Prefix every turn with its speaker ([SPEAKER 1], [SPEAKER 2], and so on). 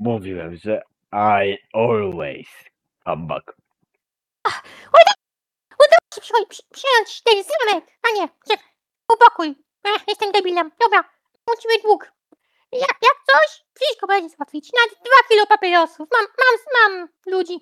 [SPEAKER 1] Mówiłem, że I always come back.
[SPEAKER 2] Słuchaj, przy- przyjąć ten zamek, a nie, czekaj, upokój. Ech, jestem debilem, dobra, musimy dług. Jak, jak coś, wszystko będzie załatwić. Nawet dwa kilo papierosów. Mam, mam, mam ludzi.